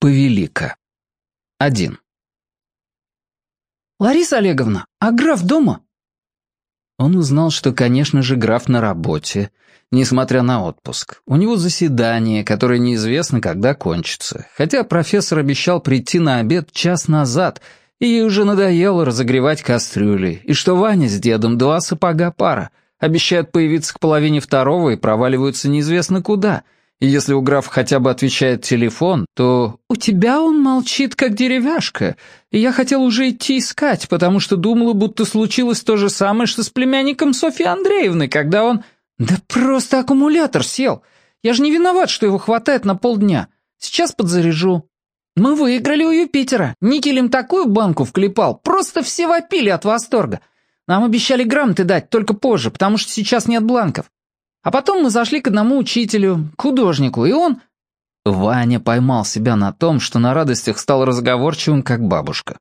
Повелика. Один. «Лариса Олеговна, а граф дома?» Он узнал, что, конечно же, граф на работе, несмотря на отпуск. У него заседание, которое неизвестно, когда кончится. Хотя профессор обещал прийти на обед час назад, и ей уже надоело разогревать кастрюли, и что Ваня с дедом два сапога пара, обещают появиться к половине второго и проваливаются неизвестно куда — и если у графа хотя бы отвечает телефон, то «У тебя он молчит, как деревяшка, и я хотел уже идти искать, потому что думала, будто случилось то же самое, что с племянником Софьи Андреевны, когда он...» «Да просто аккумулятор сел. Я же не виноват, что его хватает на полдня. Сейчас подзаряжу». «Мы выиграли у Юпитера. Никель им такую банку вклепал, просто все вопили от восторга. Нам обещали грамоты дать, только позже, потому что сейчас нет бланков. А потом мы зашли к одному учителю, художнику, и он...» Ваня поймал себя на том, что на радостях стал разговорчивым, как бабушка.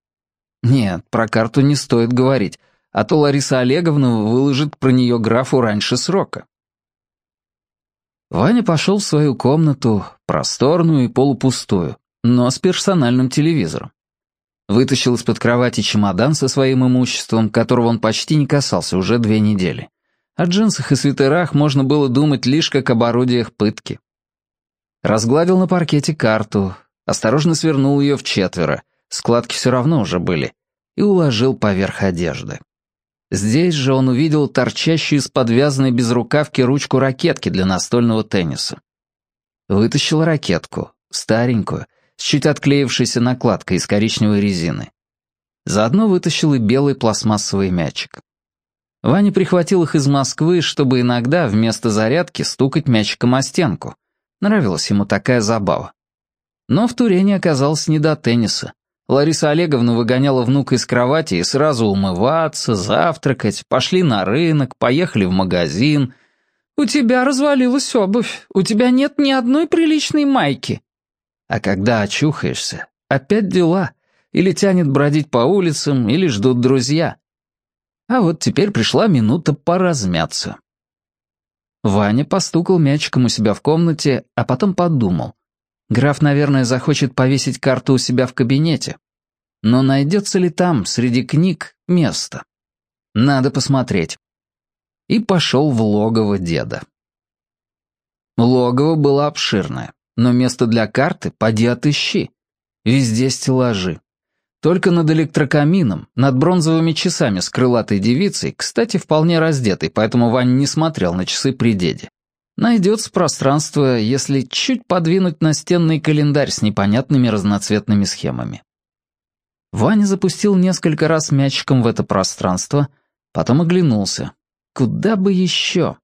Нет, про карту не стоит говорить, а то Лариса Олеговна выложит про нее графу раньше срока. Ваня пошел в свою комнату, просторную и полупустую, но с персональным телевизором. Вытащил из-под кровати чемодан со своим имуществом, которого он почти не касался уже две недели. О джинсах и свитерах можно было думать лишь как об орудиях пытки. Разгладил на паркете карту, осторожно свернул ее в четверо, складки все равно уже были, и уложил поверх одежды. Здесь же он увидел торчащую из подвязанной безрукавки ручку ракетки для настольного тенниса. Вытащил ракетку, старенькую, с чуть отклеившейся накладкой из коричневой резины. Заодно вытащил и белый пластмассовый мячик. Ваня прихватил их из Москвы, чтобы иногда вместо зарядки стукать мячиком о стенку. Нравилась ему такая забава. Но в Турене оказалось не до тенниса. Лариса Олеговна выгоняла внука из кровати и сразу умываться, завтракать, пошли на рынок, поехали в магазин. «У тебя развалилась обувь, у тебя нет ни одной приличной майки». А когда очухаешься, опять дела. Или тянет бродить по улицам, или ждут друзья. А вот теперь пришла минута поразмяться. Ваня постукал мячиком у себя в комнате, а потом подумал. Граф, наверное, захочет повесить карту у себя в кабинете. Но найдется ли там, среди книг, место? Надо посмотреть. И пошел в логово деда. Логово было обширное, но место для карты поди отыщи. Везде стеллажи. Только над электрокамином, над бронзовыми часами с крылатой девицей, кстати, вполне раздетой, поэтому Ваня не смотрел на часы при деде. Найдется пространство, если чуть подвинуть настенный календарь с непонятными разноцветными схемами. Ваня запустил несколько раз мячиком в это пространство, потом оглянулся. Куда бы еще?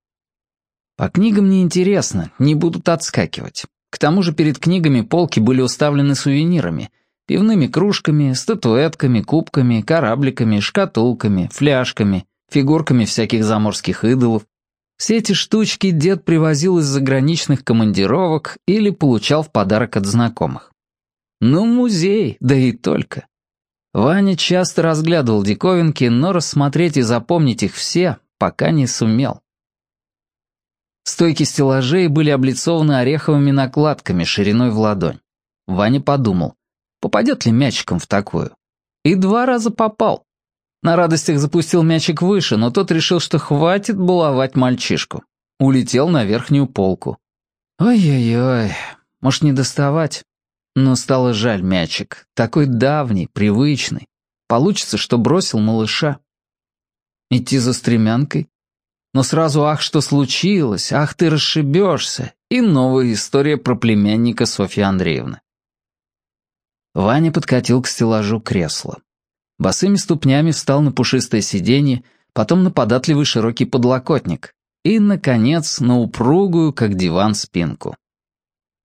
По книгам неинтересно, не будут отскакивать. К тому же перед книгами полки были уставлены сувенирами — Пивными кружками, статуэтками, кубками, корабликами, шкатулками, фляжками, фигурками всяких заморских идолов. Все эти штучки дед привозил из заграничных командировок или получал в подарок от знакомых. Ну, музей, да и только. Ваня часто разглядывал диковинки, но рассмотреть и запомнить их все пока не сумел. Стойки стеллажей были облицованы ореховыми накладками шириной в ладонь. Ваня подумал, попадет ли мячиком в такую. И два раза попал. На радостях запустил мячик выше, но тот решил, что хватит баловать мальчишку. Улетел на верхнюю полку. Ой-ой-ой, может не доставать? Но стало жаль мячик, такой давний, привычный. Получится, что бросил малыша. Идти за стремянкой? Но сразу ах, что случилось, ах, ты расшибешься. И новая история про племянника Софьи Андреевны. Ваня подкатил к стеллажу кресло. Босыми ступнями встал на пушистое сиденье, потом на податливый широкий подлокотник и, наконец, на упругую, как диван, спинку.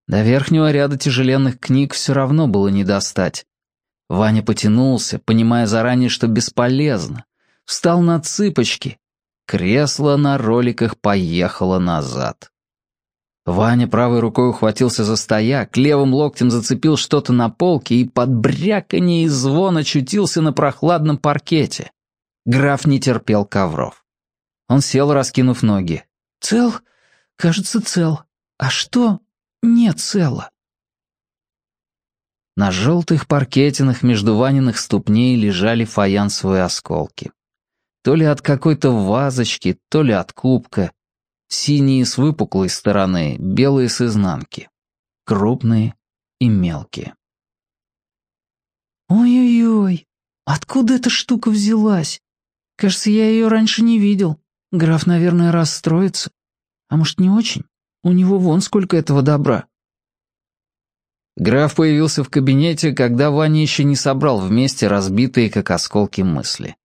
До верхнего ряда тяжеленных книг все равно было не достать. Ваня потянулся, понимая заранее, что бесполезно. Встал на цыпочки. Кресло на роликах поехало назад. Ваня правой рукой ухватился за стояк, левым локтем зацепил что-то на полке и под бряканье и звон очутился на прохладном паркете. Граф не терпел ковров. Он сел, раскинув ноги. «Цел? Кажется, цел. А что? Не цело?» На желтых паркетинах между Ваниных ступней лежали фаянсовые осколки. То ли от какой-то вазочки, то ли от кубка. Синие с выпуклой стороны, белые с изнанки. Крупные и мелкие. «Ой-ой-ой, откуда эта штука взялась? Кажется, я ее раньше не видел. Граф, наверное, расстроится. А может, не очень? У него вон сколько этого добра». Граф появился в кабинете, когда Ваня еще не собрал вместе разбитые, как осколки, мысли.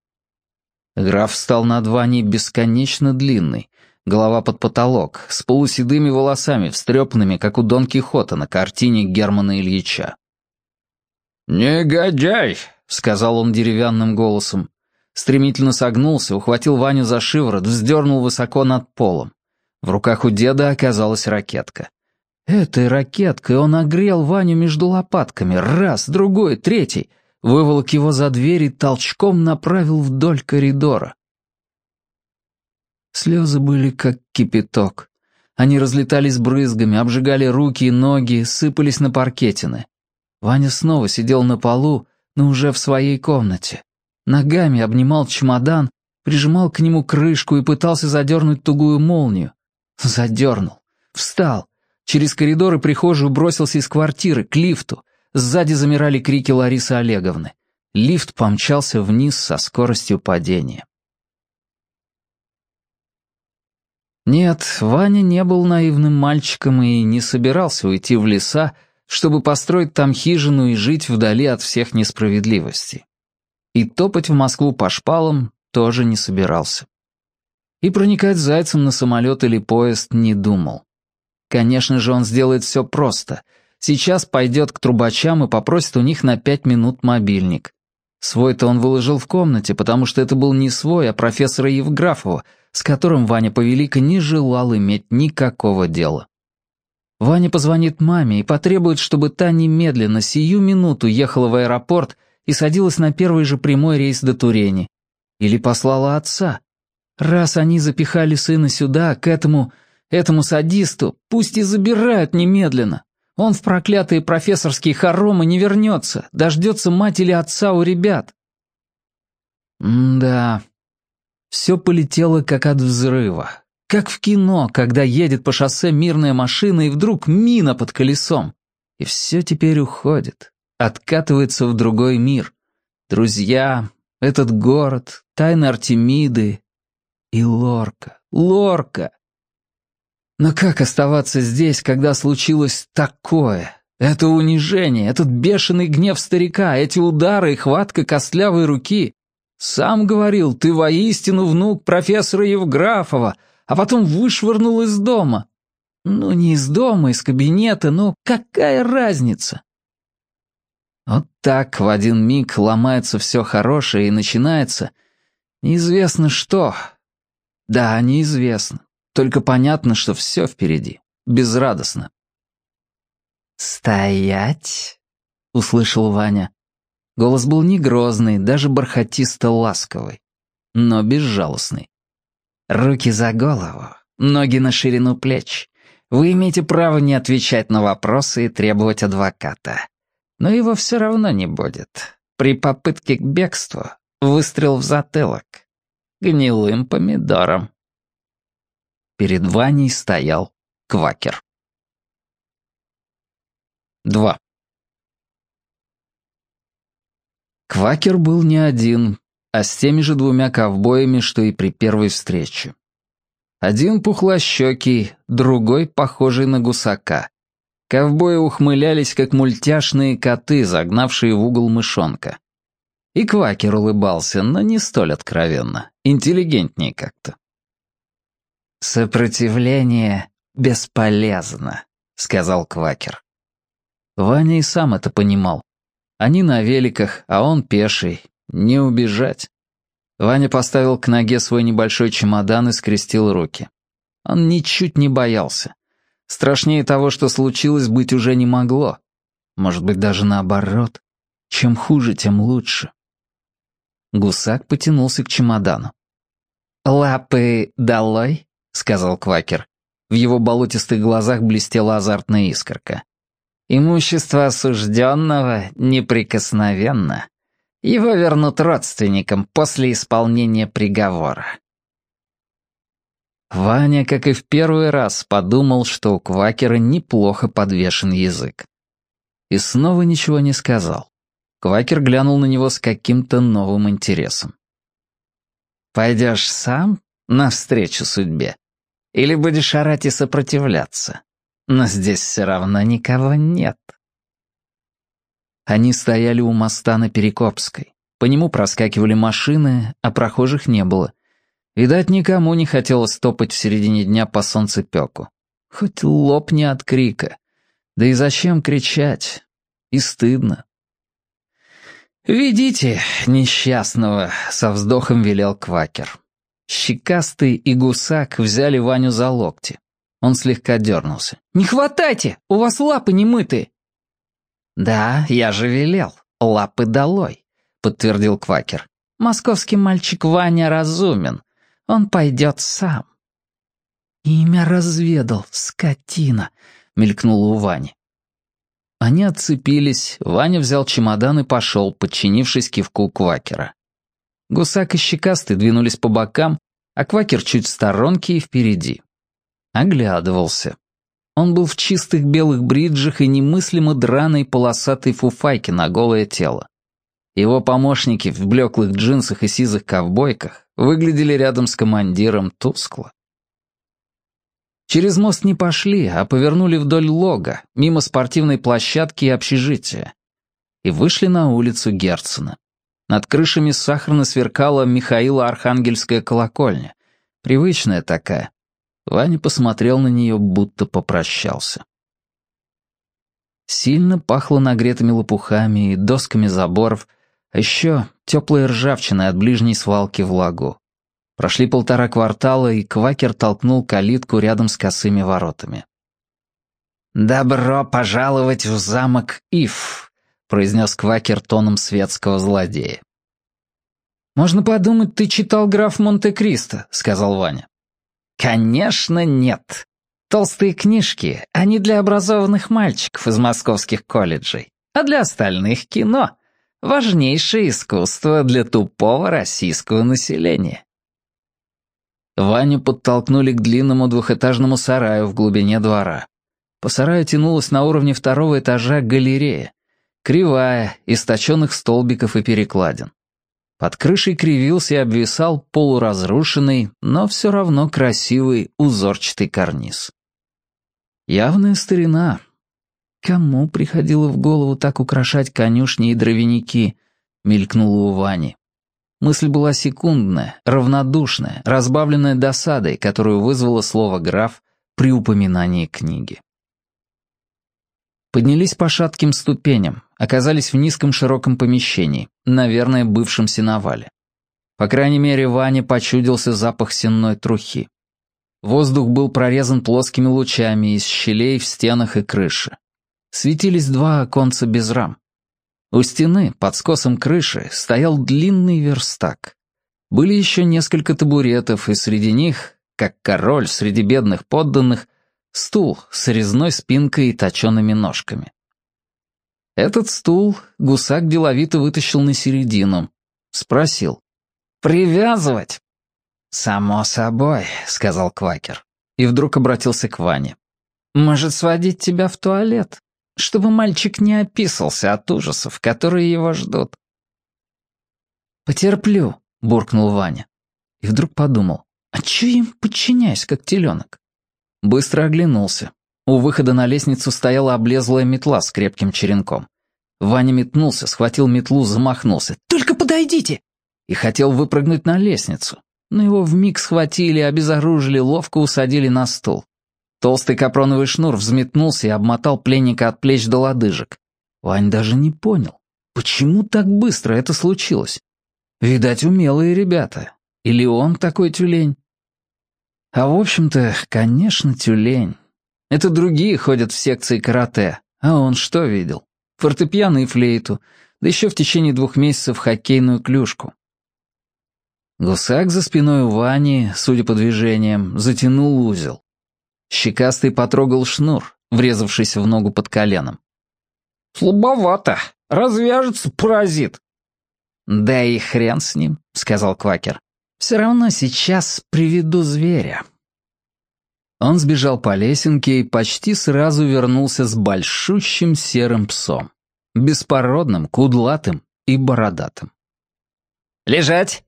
Граф встал над Ваней бесконечно длинный, голова под потолок, с полуседыми волосами, встрепанными, как у Дон Кихота на картине Германа Ильича. «Негодяй!» — сказал он деревянным голосом. Стремительно согнулся, ухватил Ваню за шиворот, вздернул высоко над полом. В руках у деда оказалась ракетка. Этой ракеткой он огрел Ваню между лопатками, раз, другой, третий, выволок его за дверь и толчком направил вдоль коридора. Слезы были как кипяток. Они разлетались брызгами, обжигали руки и ноги, сыпались на паркетины. Ваня снова сидел на полу, но уже в своей комнате. Ногами обнимал чемодан, прижимал к нему крышку и пытался задернуть тугую молнию. Задернул. Встал. Через коридор и прихожую бросился из квартиры, к лифту. Сзади замирали крики Ларисы Олеговны. Лифт помчался вниз со скоростью падения. Нет, Ваня не был наивным мальчиком и не собирался уйти в леса, чтобы построить там хижину и жить вдали от всех несправедливостей. И топать в Москву по шпалам тоже не собирался. И проникать зайцем на самолет или поезд не думал. Конечно же, он сделает все просто. Сейчас пойдет к трубачам и попросит у них на пять минут мобильник. Свой-то он выложил в комнате, потому что это был не свой, а профессора Евграфова, с которым Ваня Повелика не желал иметь никакого дела. Ваня позвонит маме и потребует, чтобы та немедленно, сию минуту ехала в аэропорт и садилась на первый же прямой рейс до Турени. Или послала отца. Раз они запихали сына сюда, к этому, этому садисту, пусть и забирают немедленно. Он в проклятые профессорские хоромы не вернется, дождется мать или отца у ребят. М да, все полетело как от взрыва. Как в кино, когда едет по шоссе мирная машина и вдруг мина под колесом. И все теперь уходит, откатывается в другой мир. Друзья, этот город, тайны Артемиды и Лорка. Лорка! Но как оставаться здесь, когда случилось такое? Это унижение, этот бешеный гнев старика, эти удары и хватка костлявой руки. Сам говорил, ты воистину внук профессора Евграфова, а потом вышвырнул из дома. Ну, не из дома, из кабинета, но какая разница? Вот так в один миг ломается все хорошее и начинается неизвестно что. Да, неизвестно. Только понятно, что все впереди. Безрадостно. «Стоять!» — услышал Ваня. Голос был не грозный, даже бархатисто-ласковый, но безжалостный. «Руки за голову, ноги на ширину плеч. Вы имеете право не отвечать на вопросы и требовать адвоката. Но его все равно не будет. При попытке к бегству выстрел в затылок. Гнилым помидором». Перед Ваней стоял квакер. 2. Квакер был не один, а с теми же двумя ковбоями, что и при первой встрече. Один пухлощекий, другой похожий на гусака. Ковбои ухмылялись, как мультяшные коты, загнавшие в угол мышонка. И Квакер улыбался, но не столь откровенно, интеллигентнее как-то. «Сопротивление бесполезно», — сказал Квакер. Ваня и сам это понимал. Они на великах, а он пеший. Не убежать. Ваня поставил к ноге свой небольшой чемодан и скрестил руки. Он ничуть не боялся. Страшнее того, что случилось, быть уже не могло. Может быть, даже наоборот. Чем хуже, тем лучше. Гусак потянулся к чемодану. «Лапы долой?» — сказал Квакер. В его болотистых глазах блестела азартная искорка. Имущество осужденного неприкосновенно. Его вернут родственникам после исполнения приговора. Ваня, как и в первый раз, подумал, что у Квакера неплохо подвешен язык. И снова ничего не сказал. Квакер глянул на него с каким-то новым интересом. «Пойдешь сам навстречу судьбе? Или будешь орать и сопротивляться? Но здесь все равно никого нет». Они стояли у моста на Перекопской. По нему проскакивали машины, а прохожих не было — Видать, никому не хотелось топать в середине дня по солнцепеку. Хоть лопни от крика. Да и зачем кричать? И стыдно. «Ведите, несчастного», — со вздохом велел Квакер. Щекастый и гусак взяли Ваню за локти. Он слегка дернулся. «Не хватайте! У вас лапы не мытые!» «Да, я же велел. Лапы долой», — подтвердил Квакер. «Московский мальчик Ваня разумен. Он пойдет сам». «Имя разведал, скотина», — мелькнула у Вани. Они отцепились, Ваня взял чемодан и пошел, подчинившись кивку Квакера. Гусак и Щекастый двинулись по бокам, а Квакер чуть в сторонке и впереди. Оглядывался. Он был в чистых белых бриджах и немыслимо драной полосатой фуфайке на голое тело. Его помощники в блеклых джинсах и сизых ковбойках выглядели рядом с командиром тускло. Через мост не пошли, а повернули вдоль лога, мимо спортивной площадки и общежития. И вышли на улицу Герцена. Над крышами сахарно сверкала Михаила Архангельская колокольня. Привычная такая. Ваня посмотрел на нее, будто попрощался. Сильно пахло нагретыми лопухами и досками заборов, а еще теплой ржавчиной от ближней свалки в лагу. Прошли полтора квартала, и Квакер толкнул калитку рядом с косыми воротами. «Добро пожаловать в замок Ив», — произнес Квакер тоном светского злодея. «Можно подумать, ты читал граф Монте-Кристо», — сказал Ваня. «Конечно нет. Толстые книжки, они для образованных мальчиков из московских колледжей, а для остальных кино важнейшее искусство для тупого российского населения. Ваню подтолкнули к длинному двухэтажному сараю в глубине двора. По сараю тянулась на уровне второго этажа галерея, кривая, из точенных столбиков и перекладин. Под крышей кривился и обвисал полуразрушенный, но все равно красивый узорчатый карниз. Явная старина, Кому приходило в голову так украшать конюшни и дровяники? Мелькнула у Вани. Мысль была секундная, равнодушная, разбавленная досадой, которую вызвало слово «граф» при упоминании книги. Поднялись по шатким ступеням, оказались в низком широком помещении, наверное, бывшем сеновале. По крайней мере, Ване почудился запах сенной трухи. Воздух был прорезан плоскими лучами из щелей в стенах и крыше светились два оконца без рам. У стены, под скосом крыши, стоял длинный верстак. Были еще несколько табуретов, и среди них, как король среди бедных подданных, стул с резной спинкой и точеными ножками. Этот стул гусак деловито вытащил на середину. Спросил. «Привязывать?» «Само собой», — сказал Квакер. И вдруг обратился к Ване. «Может, сводить тебя в туалет?» чтобы мальчик не описался от ужасов, которые его ждут. «Потерплю», — буркнул Ваня. И вдруг подумал, а чё им подчиняюсь, как теленок? Быстро оглянулся. У выхода на лестницу стояла облезлая метла с крепким черенком. Ваня метнулся, схватил метлу, замахнулся. «Только подойдите!» И хотел выпрыгнуть на лестницу. Но его вмиг схватили, обезоружили, ловко усадили на стул. Толстый капроновый шнур взметнулся и обмотал пленника от плеч до лодыжек. Вань даже не понял, почему так быстро это случилось. Видать, умелые ребята. Или он такой тюлень? А в общем-то, конечно, тюлень. Это другие ходят в секции карате, а он что видел? Фортепиано и флейту, да еще в течение двух месяцев хоккейную клюшку. Гусак за спиной у Вани, судя по движениям, затянул узел. Щекастый потрогал шнур, врезавшийся в ногу под коленом. «Слабовато. Развяжется паразит». «Да и хрен с ним», — сказал Квакер. «Все равно сейчас приведу зверя». Он сбежал по лесенке и почти сразу вернулся с большущим серым псом. Беспородным, кудлатым и бородатым. «Лежать!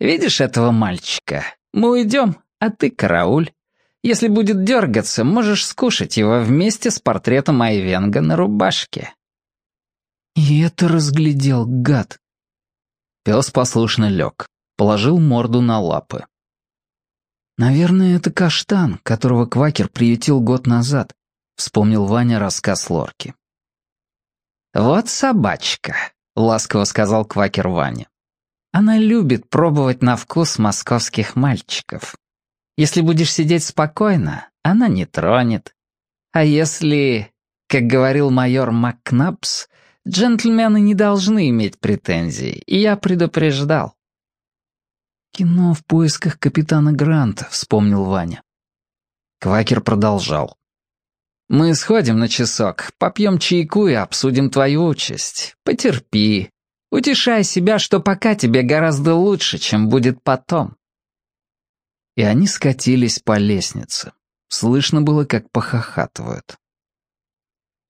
Видишь этого мальчика? Мы уйдем, а ты карауль. Если будет дергаться, можешь скушать его вместе с портретом Айвенга на рубашке». И это разглядел гад. Пес послушно лег, положил морду на лапы. «Наверное, это каштан, которого Квакер приютил год назад», — вспомнил Ваня рассказ Лорки. «Вот собачка», — ласково сказал Квакер Ваня. «Она любит пробовать на вкус московских мальчиков. Если будешь сидеть спокойно, она не тронет. А если, как говорил майор МакКнапс, джентльмены не должны иметь претензий, и я предупреждал. «Кино в поисках капитана Гранта», — вспомнил Ваня. Квакер продолжал. «Мы сходим на часок, попьем чайку и обсудим твою участь. Потерпи. Утешай себя, что пока тебе гораздо лучше, чем будет потом». И они скатились по лестнице. Слышно было, как похохатывают.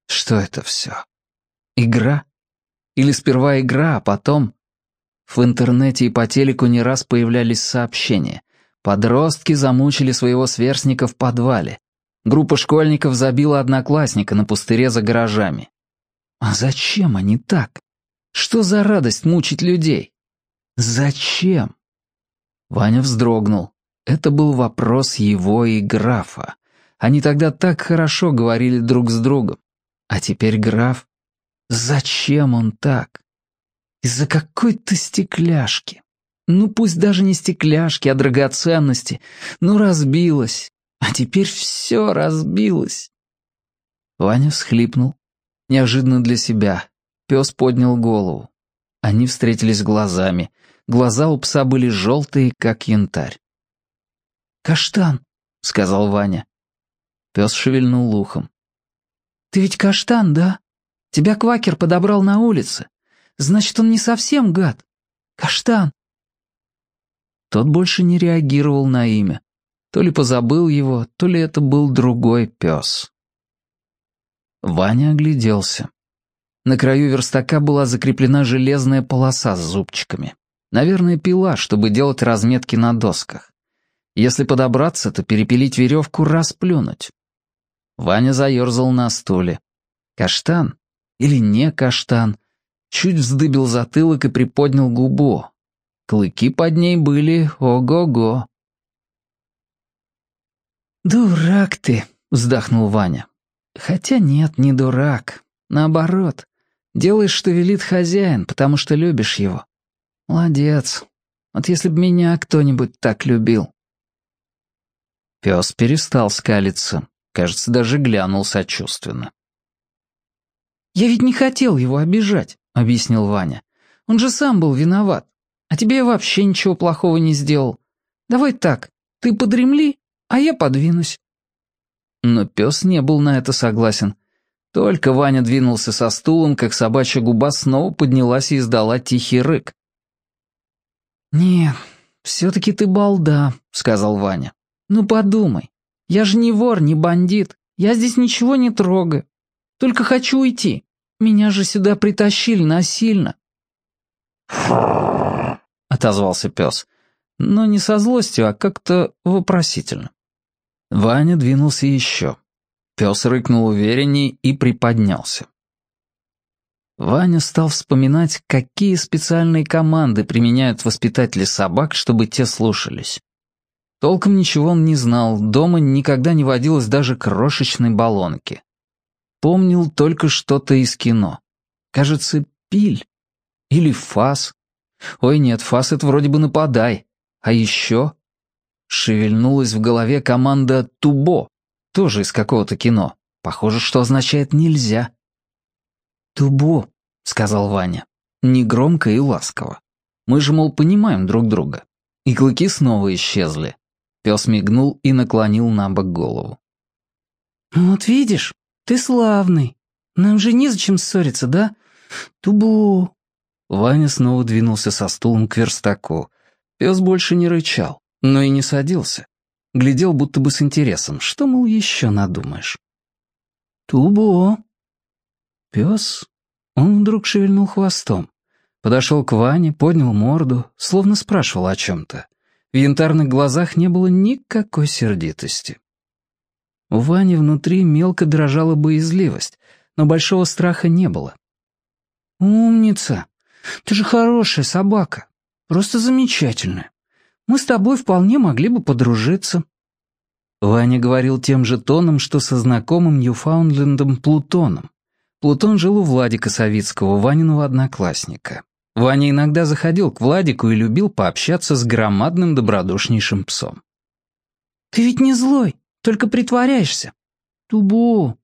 Что это все? Игра? Или сперва игра, а потом в интернете и по телеку не раз появлялись сообщения. Подростки замучили своего сверстника в подвале. Группа школьников забила одноклассника на пустыре за гаражами. А зачем они так? Что за радость мучить людей? Зачем? Ваня вздрогнул. Это был вопрос его и графа. Они тогда так хорошо говорили друг с другом. А теперь граф... Зачем он так? Из-за какой-то стекляшки. Ну пусть даже не стекляшки, а драгоценности. Ну разбилась. А теперь все разбилось. Ваня всхлипнул. Неожиданно для себя. Пес поднял голову. Они встретились глазами. Глаза у пса были желтые, как янтарь. «Каштан», — сказал Ваня. Пес шевельнул ухом. «Ты ведь каштан, да? Тебя квакер подобрал на улице. Значит, он не совсем гад. Каштан. Тот больше не реагировал на имя. То ли позабыл его, то ли это был другой пес. Ваня огляделся. На краю верстака была закреплена железная полоса с зубчиками. Наверное, пила, чтобы делать разметки на досках. Если подобраться, то перепилить веревку расплюнуть. Ваня заерзал на стуле. Каштан? Или не каштан? Чуть вздыбил затылок и приподнял губу. Клыки под ней были ого-го. «Дурак ты», — вздохнул Ваня. «Хотя нет, не дурак. Наоборот, делаешь, что велит хозяин, потому что любишь его. Молодец. Вот если б меня кто-нибудь так любил». Пес перестал скалиться. Кажется, даже глянул сочувственно. «Я ведь не хотел его обижать. — объяснил Ваня. «Он же сам был виноват. А тебе я вообще ничего плохого не сделал. Давай так, ты подремли, а я подвинусь». Но пес не был на это согласен. Только Ваня двинулся со стулом, как собачья губа снова поднялась и издала тихий рык. «Нет, все-таки ты балда», — сказал Ваня. «Ну подумай, я же не вор, не бандит. Я здесь ничего не трогаю. Только хочу уйти. Меня же сюда притащили насильно. отозвался пес, но не со злостью, а как-то вопросительно. Ваня двинулся еще. Пес рыкнул увереннее и приподнялся. Ваня стал вспоминать, какие специальные команды применяют воспитатели собак, чтобы те слушались. Толком ничего он не знал, дома никогда не водилось даже крошечной баллонки. Помнил только что-то из кино. Кажется, пиль. Или фас. Ой, нет, фас — это вроде бы нападай. А еще... Шевельнулась в голове команда «Тубо», тоже из какого-то кино. Похоже, что означает «нельзя». «Тубо», — сказал Ваня, негромко и ласково. Мы же, мол, понимаем друг друга. И клыки снова исчезли. Пес мигнул и наклонил на бок голову. «Вот видишь, ты славный. Нам же незачем ссориться, да? Тубу!» Ваня снова двинулся со стулом к верстаку. Пес больше не рычал, но и не садился. Глядел будто бы с интересом. Что, мол, еще надумаешь? «Тубо!» Пес? Он вдруг шевельнул хвостом. Подошел к Ване, поднял морду, словно спрашивал о чем-то. В янтарных глазах не было никакой сердитости. У Вани внутри мелко дрожала боязливость, но большого страха не было. «Умница! Ты же хорошая собака. Просто замечательная. Мы с тобой вполне могли бы подружиться». Ваня говорил тем же тоном, что со знакомым Ньюфаундлендом Плутоном. Плутон жил у Владика Савицкого, Ваниного одноклассника. Ваня иногда заходил к Владику и любил пообщаться с громадным добродушнейшим псом. «Ты ведь не злой, только притворяешься. Тубу!»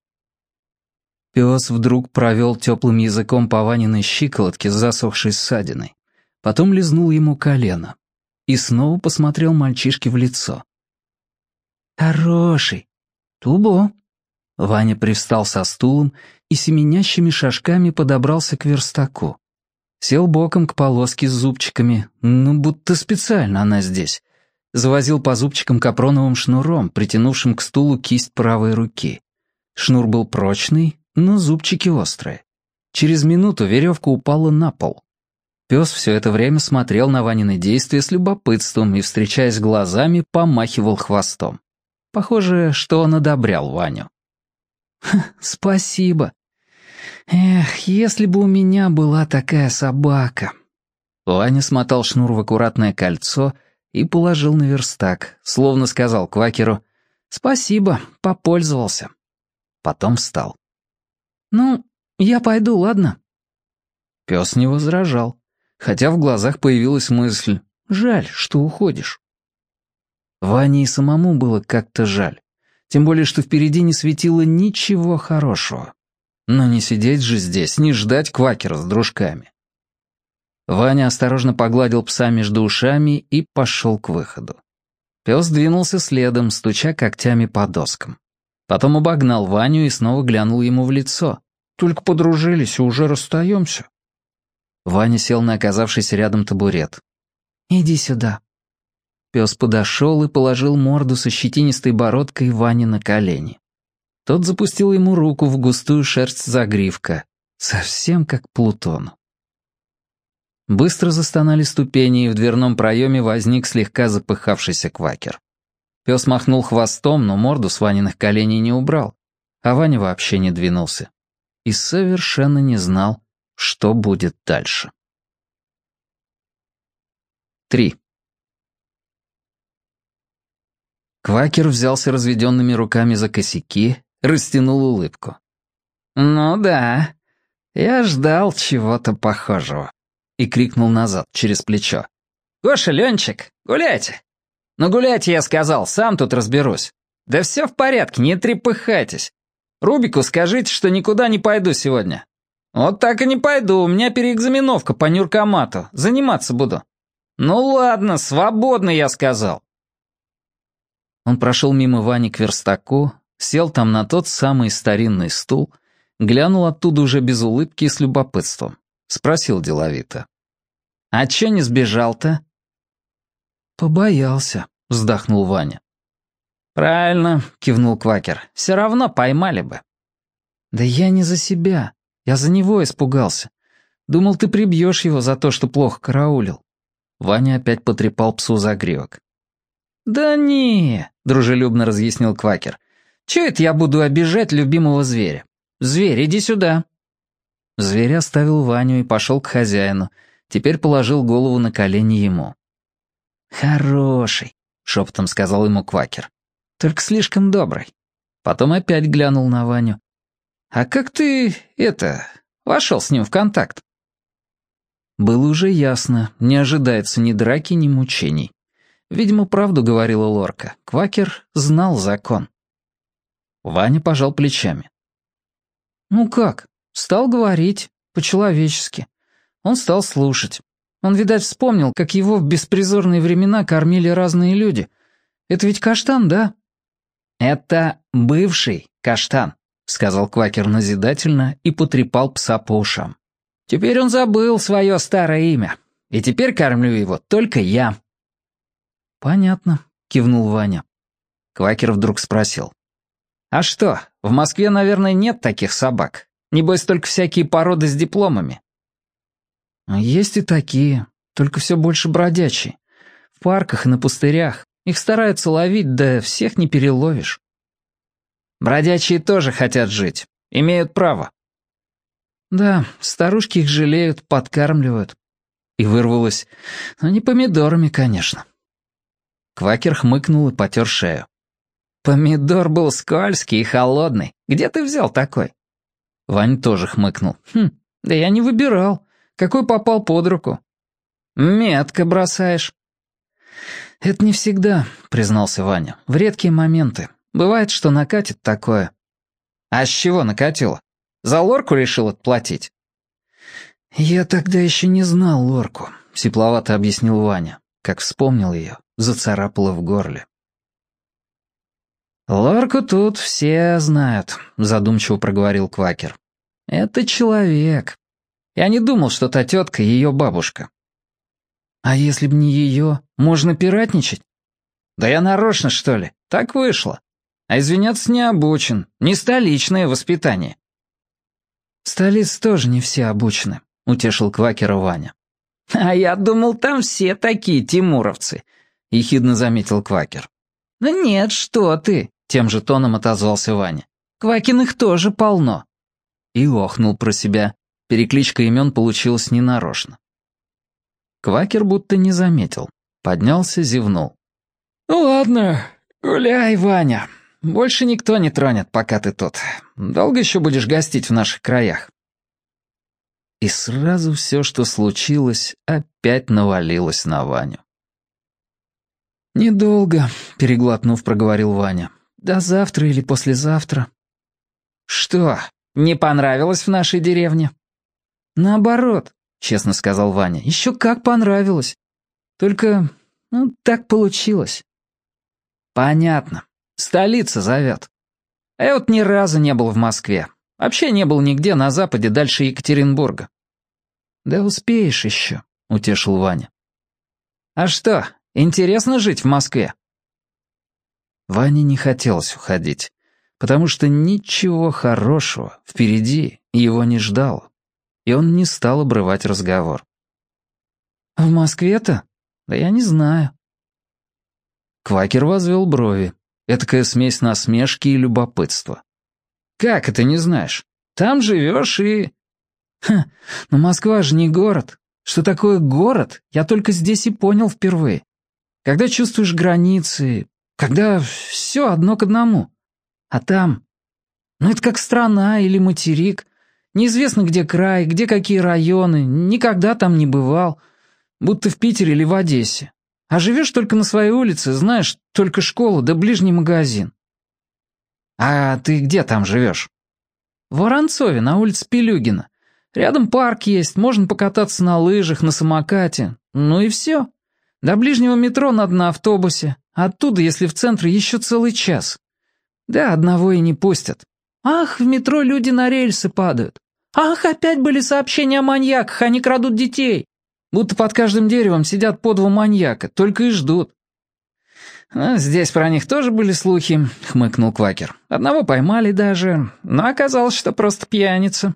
Пес вдруг провел теплым языком по Ваниной щиколотке с засохшей ссадиной. Потом лизнул ему колено. И снова посмотрел мальчишке в лицо. «Хороший. Тубо!» Ваня привстал со стулом и семенящими шажками подобрался к верстаку. Сел боком к полоске с зубчиками, ну, будто специально она здесь. Завозил по зубчикам капроновым шнуром, притянувшим к стулу кисть правой руки. Шнур был прочный, но зубчики острые. Через минуту веревка упала на пол. Пес все это время смотрел на Ванины действия с любопытством и, встречаясь глазами, помахивал хвостом. Похоже, что он одобрял Ваню. «Спасибо. Эх, если бы у меня была такая собака». Ваня смотал шнур в аккуратное кольцо и положил на верстак, словно сказал квакеру «Спасибо, попользовался». Потом встал. «Ну, я пойду, ладно?» Пес не возражал, хотя в глазах появилась мысль «Жаль, что уходишь». Ване и самому было как-то жаль. Тем более, что впереди не светило ничего хорошего. Но не сидеть же здесь, не ждать квакера с дружками. Ваня осторожно погладил пса между ушами и пошел к выходу. Пес двинулся следом, стуча когтями по доскам. Потом обогнал Ваню и снова глянул ему в лицо. «Только подружились и уже расстаемся». Ваня сел на оказавшийся рядом табурет. «Иди сюда», Пес подошел и положил морду со щетинистой бородкой Ване на колени. Тот запустил ему руку в густую шерсть загривка, совсем как Плутону. Быстро застонали ступени, и в дверном проеме возник слегка запыхавшийся квакер. Пес махнул хвостом, но морду с Ваниных коленей не убрал, а Ваня вообще не двинулся. И совершенно не знал, что будет дальше. 3. Квакер взялся разведенными руками за косяки, растянул улыбку. «Ну да, я ждал чего-то похожего», и крикнул назад, через плечо. «Гоша, Ленчик, гуляйте!» «Ну гуляйте, я сказал, сам тут разберусь». «Да все в порядке, не трепыхайтесь. Рубику скажите, что никуда не пойду сегодня». «Вот так и не пойду, у меня переэкзаменовка по нюркомату, заниматься буду». «Ну ладно, свободно, я сказал». Он прошел мимо Вани к верстаку, сел там на тот самый старинный стул, глянул оттуда уже без улыбки и с любопытством. Спросил деловито. «А чё не сбежал-то?» «Побоялся», — вздохнул Ваня. «Правильно», — кивнул Квакер. «Все равно поймали бы». «Да я не за себя. Я за него испугался. Думал, ты прибьешь его за то, что плохо караулил». Ваня опять потрепал псу за гривок. «Да не», — дружелюбно разъяснил Квакер. «Чё это я буду обижать любимого зверя? Зверь, иди сюда». Зверь оставил Ваню и пошел к хозяину. Теперь положил голову на колени ему. «Хороший», — шепотом сказал ему Квакер. «Только слишком добрый». Потом опять глянул на Ваню. «А как ты, это, вошел с ним в контакт?» Было уже ясно, не ожидается ни драки, ни мучений. Видимо, правду говорила Лорка. Квакер знал закон. Ваня пожал плечами. «Ну как? Стал говорить. По-человечески. Он стал слушать. Он, видать, вспомнил, как его в беспризорные времена кормили разные люди. Это ведь каштан, да?» «Это бывший каштан», — сказал Квакер назидательно и потрепал пса по ушам. «Теперь он забыл свое старое имя, и теперь кормлю его только я». «Понятно», — кивнул Ваня. Квакер вдруг спросил. «А что, в Москве, наверное, нет таких собак? Небось, только всякие породы с дипломами». «Есть и такие, только все больше бродячие. В парках и на пустырях. Их стараются ловить, да всех не переловишь». «Бродячие тоже хотят жить. Имеют право». «Да, старушки их жалеют, подкармливают». И вырвалось, но не помидорами, конечно. Квакер хмыкнул и потер шею. «Помидор был скользкий и холодный. Где ты взял такой?» Вань тоже хмыкнул. «Хм, да я не выбирал. Какой попал под руку?» «Метко бросаешь». «Это не всегда», — признался Ваня. «В редкие моменты. Бывает, что накатит такое». «А с чего накатило? За лорку решил отплатить?» «Я тогда еще не знал лорку», — сепловато объяснил Ваня. Как вспомнил ее, зацарапало в горле. «Лорку тут все знают», — задумчиво проговорил Квакер. «Это человек. Я не думал, что та тетка — ее бабушка». «А если б не ее, можно пиратничать?» «Да я нарочно, что ли? Так вышло. А извиняться не обучен. Не столичное воспитание». «Столиц тоже не все обучены», — утешил Квакера Ваня. «А я думал, там все такие тимуровцы», — ехидно заметил Квакер. «Да нет, что ты», тем же тоном отозвался Ваня. «Квакиных тоже полно». И охнул про себя. Перекличка имен получилась ненарочно. Квакер будто не заметил. Поднялся, зевнул. «Ну ладно, гуляй, Ваня. Больше никто не тронет, пока ты тут. Долго еще будешь гостить в наших краях?» И сразу все, что случилось, опять навалилось на Ваню. «Недолго», — переглотнув, проговорил Ваня. «Да завтра или послезавтра». «Что, не понравилось в нашей деревне?» «Наоборот», — честно сказал Ваня. «Еще как понравилось. Только, ну, так получилось». «Понятно. Столица зовет. А я вот ни разу не был в Москве. Вообще не был нигде на западе дальше Екатеринбурга». «Да успеешь еще», — утешил Ваня. «А что, интересно жить в Москве?» Ване не хотелось уходить, потому что ничего хорошего впереди его не ждало, и он не стал обрывать разговор. «В Москве-то? Да я не знаю». Квакер возвел брови. Этакая смесь насмешки и любопытства. «Как это не знаешь? Там живешь и...» «Ха, но Москва же не город. Что такое город, я только здесь и понял впервые. Когда чувствуешь границы, когда все одно к одному. А там... Ну, это как страна или материк. Неизвестно, где край, где какие районы. Никогда там не бывал. Будто в Питере или в Одессе. А живешь только на своей улице, знаешь, только школу да ближний магазин. А ты где там живешь? В Воронцове, на улице Пелюгина. Рядом парк есть, можно покататься на лыжах, на самокате. Ну и все. До ближнего метро надо на автобусе. Оттуда, если в центр, еще целый час. Да, одного и не пустят. Ах, в метро люди на рельсы падают. Ах, опять были сообщения о маньяках, они крадут детей. Будто под каждым деревом сидят по два маньяка, только и ждут. А «Здесь про них тоже были слухи», — хмыкнул Квакер. «Одного поймали даже, но оказалось, что просто пьяница».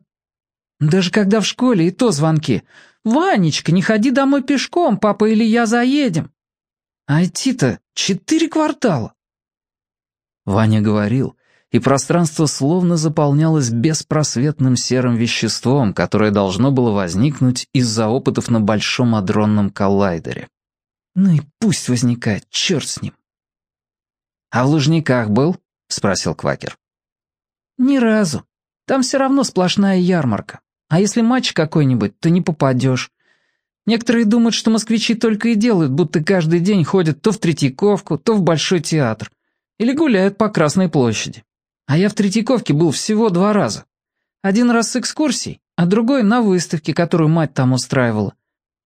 «Даже когда в школе и то звонки. Ванечка, не ходи домой пешком, папа или я заедем». А идти-то четыре квартала. Ваня говорил, и пространство словно заполнялось беспросветным серым веществом, которое должно было возникнуть из-за опытов на Большом адронном коллайдере. Ну и пусть возникает, черт с ним. «А в Лужниках был?» — спросил Квакер. «Ни разу. Там все равно сплошная ярмарка. А если матч какой-нибудь, то не попадешь. Некоторые думают, что москвичи только и делают, будто каждый день ходят то в Третьяковку, то в Большой театр. Или гуляют по Красной площади. А я в Третьяковке был всего два раза. Один раз с экскурсией, а другой на выставке, которую мать там устраивала.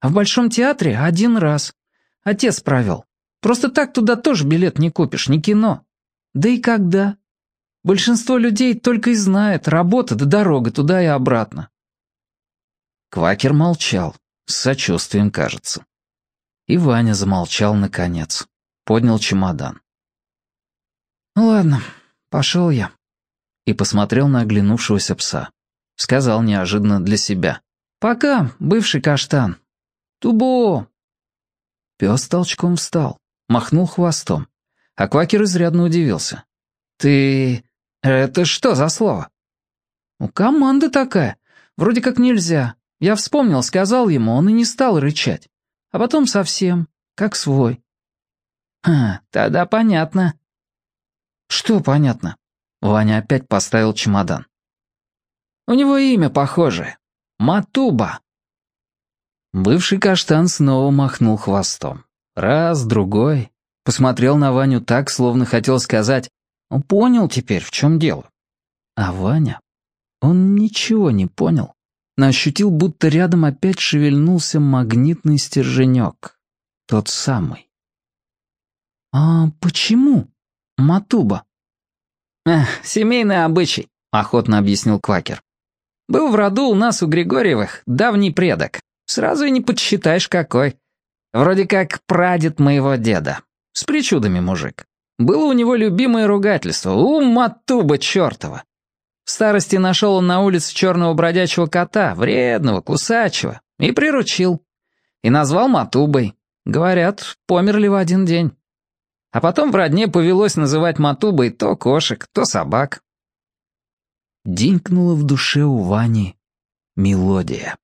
А в Большом театре один раз. Отец провел. Просто так туда тоже билет не купишь, не кино. Да и когда? Большинство людей только и знает работа да дорога туда и обратно». Квакер молчал, с сочувствием, кажется. И Ваня замолчал наконец. Поднял чемодан. «Ну ладно, пошел я». И посмотрел на оглянувшегося пса. Сказал неожиданно для себя. «Пока, бывший каштан. Тубо!» Пес толчком встал, махнул хвостом. А Квакер изрядно удивился. «Ты... это что за слово?» «У команды такая. Вроде как нельзя. Я вспомнил, сказал ему, он и не стал рычать. А потом совсем, как свой». «Ха, тогда понятно». «Что понятно?» Ваня опять поставил чемодан. «У него имя похожее. Матуба». Бывший каштан снова махнул хвостом. Раз, другой. Посмотрел на Ваню так, словно хотел сказать, «Он понял теперь, в чем дело». А Ваня, он ничего не понял, но ощутил, будто рядом опять шевельнулся магнитный стерженек. Тот самый. «А почему? Матуба?» «Эх, семейный обычай», — охотно объяснил Квакер. «Был в роду у нас у Григорьевых давний предок. Сразу и не подсчитаешь, какой. Вроде как прадед моего деда. С причудами мужик. Было у него любимое ругательство. У, матуба чертова. В старости нашел он на улице черного бродячего кота, вредного, кусачего, и приручил. И назвал матубой. Говорят, померли в один день. А потом в родне повелось называть матубой то кошек, то собак. Динкнула в душе у Вани мелодия.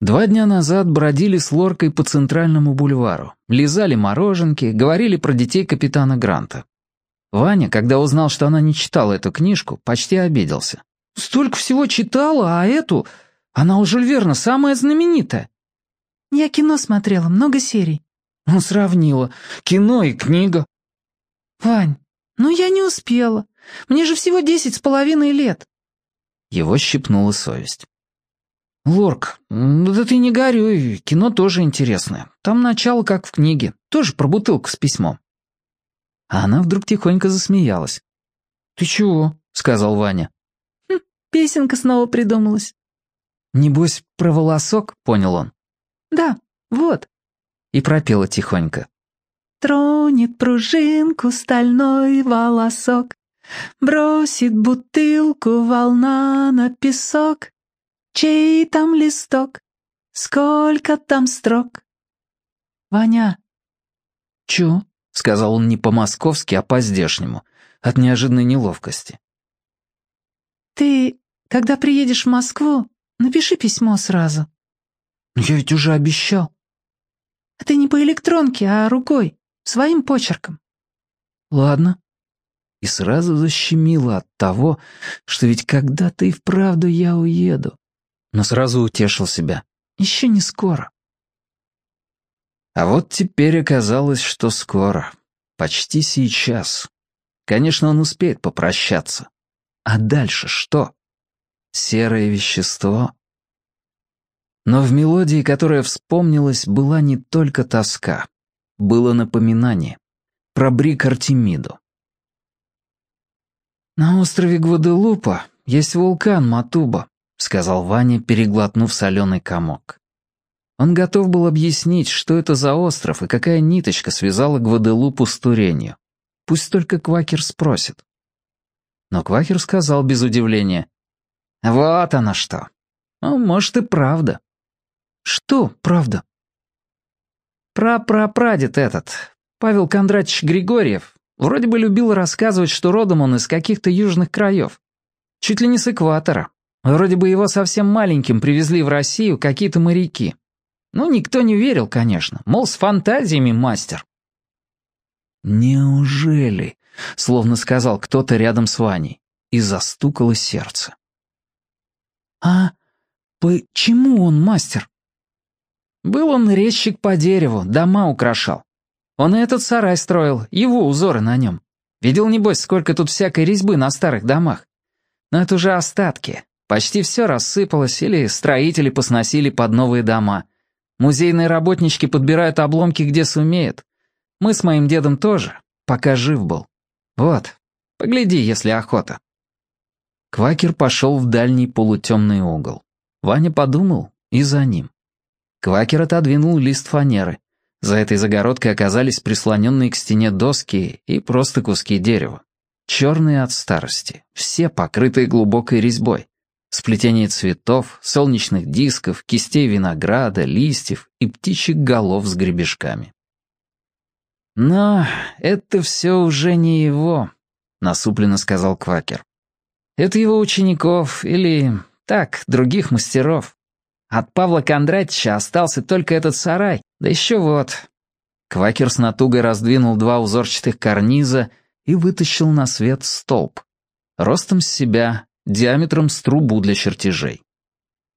Два дня назад бродили с Лоркой по центральному бульвару, лизали мороженки, говорили про детей капитана Гранта. Ваня, когда узнал, что она не читала эту книжку, почти обиделся. «Столько всего читала, а эту... Она у Жюль Верна самая знаменитая». «Я кино смотрела, много серий». Ну, сравнила. Кино и книга. Вань, ну я не успела. Мне же всего десять с половиной лет. Его щипнула совесть. Лорк, да ты не горюй, кино тоже интересное. Там начало как в книге, тоже про бутылку с письмом. А она вдруг тихонько засмеялась. «Ты чего?» — сказал Ваня. Хм, песенка снова придумалась. «Небось, про волосок?» — понял он. «Да, вот» и пропела тихонько. Тронет пружинку стальной волосок, Бросит бутылку волна на песок. Чей там листок? Сколько там строк? Ваня. Чё? — сказал он не по-московски, а по-здешнему, от неожиданной неловкости. «Ты, когда приедешь в Москву, напиши письмо сразу». «Я ведь уже обещал». А ты не по электронке, а рукой, своим почерком. Ладно. И сразу защемило от того, что ведь когда-то и вправду я уеду. Но сразу утешил себя. Еще не скоро. А вот теперь оказалось, что скоро. Почти сейчас. Конечно, он успеет попрощаться. А дальше что? Серое вещество? Но в мелодии, которая вспомнилась, была не только тоска. Было напоминание. Про Брик Артемиду. «На острове Гваделупа есть вулкан Матуба», — сказал Ваня, переглотнув соленый комок. Он готов был объяснить, что это за остров и какая ниточка связала Гваделупу с Туренью. Пусть только Квакер спросит. Но Квакер сказал без удивления. «Вот оно что. Ну, может, и правда. Что, правда? Пра-пра-прадед этот, Павел Кондратьевич Григорьев, вроде бы любил рассказывать, что родом он из каких-то южных краев. Чуть ли не с экватора. Вроде бы его совсем маленьким привезли в Россию какие-то моряки. Ну, никто не верил, конечно. Мол, с фантазиями мастер. «Неужели?» — словно сказал кто-то рядом с Ваней. И застукало сердце. «А почему он мастер?» Был он резчик по дереву, дома украшал. Он и этот сарай строил, его узоры на нем. Видел, небось, сколько тут всякой резьбы на старых домах. Но это уже остатки. Почти все рассыпалось, или строители посносили под новые дома. Музейные работнички подбирают обломки, где сумеют. Мы с моим дедом тоже, пока жив был. Вот, погляди, если охота». Квакер пошел в дальний полутемный угол. Ваня подумал и за ним. Квакер отодвинул лист фанеры. За этой загородкой оказались прислоненные к стене доски и просто куски дерева. Черные от старости, все покрытые глубокой резьбой. Сплетение цветов, солнечных дисков, кистей винограда, листьев и птичьих голов с гребешками. «Но это все уже не его», — насупленно сказал Квакер. «Это его учеников или, так, других мастеров. От Павла Кондратьевича остался только этот сарай, да еще вот». Квакер с натугой раздвинул два узорчатых карниза и вытащил на свет столб. Ростом с себя, диаметром с трубу для чертежей.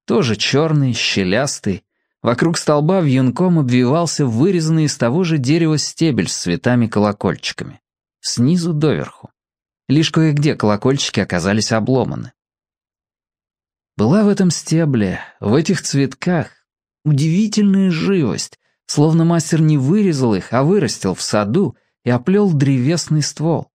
Тоже черный, щелястый. Вокруг столба вьюнком обвивался вырезанный из того же дерева стебель с цветами-колокольчиками. Снизу доверху. Лишь кое-где колокольчики оказались обломаны. Была в этом стебле, в этих цветках, удивительная живость, словно мастер не вырезал их, а вырастил в саду и оплел древесный ствол.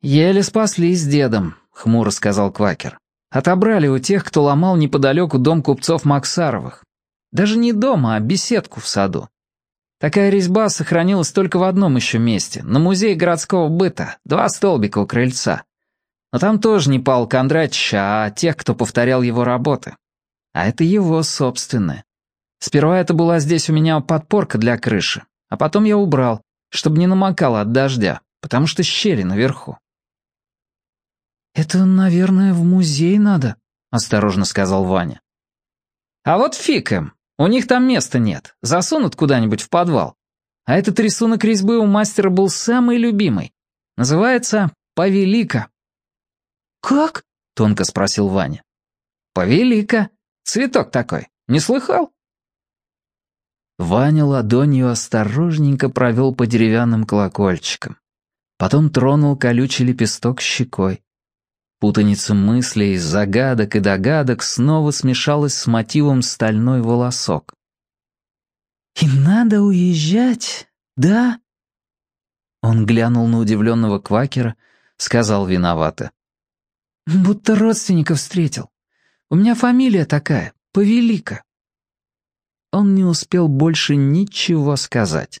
«Еле спаслись с дедом», — хмуро сказал Квакер. «Отобрали у тех, кто ломал неподалеку дом купцов Максаровых. Даже не дома, а беседку в саду. Такая резьба сохранилась только в одном еще месте, на музее городского быта, два столбика у крыльца. Но там тоже не Павел Кондратьевич, а тех, кто повторял его работы. А это его собственное. Сперва это была здесь у меня подпорка для крыши, а потом я убрал, чтобы не намокало от дождя, потому что щели наверху. «Это, наверное, в музей надо», — осторожно сказал Ваня. «А вот фиг им, у них там места нет, засунут куда-нибудь в подвал. А этот рисунок резьбы у мастера был самый любимый. Называется «Повелика». «Как?» — тонко спросил Ваня. «Повелика. Цветок такой. Не слыхал?» Ваня ладонью осторожненько провел по деревянным колокольчикам. Потом тронул колючий лепесток щекой. Путаница мыслей, загадок и догадок снова смешалась с мотивом «Стальной волосок». «И надо уезжать, да?» Он глянул на удивленного квакера, сказал виновато. Будто родственников встретил. У меня фамилия такая, Повелика. Он не успел больше ничего сказать.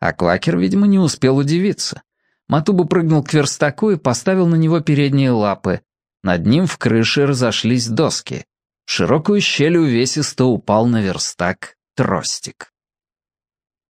А Квакер, видимо, не успел удивиться. Матуба прыгнул к верстаку и поставил на него передние лапы. Над ним в крыше разошлись доски. В широкую щель увесисто упал на верстак тростик.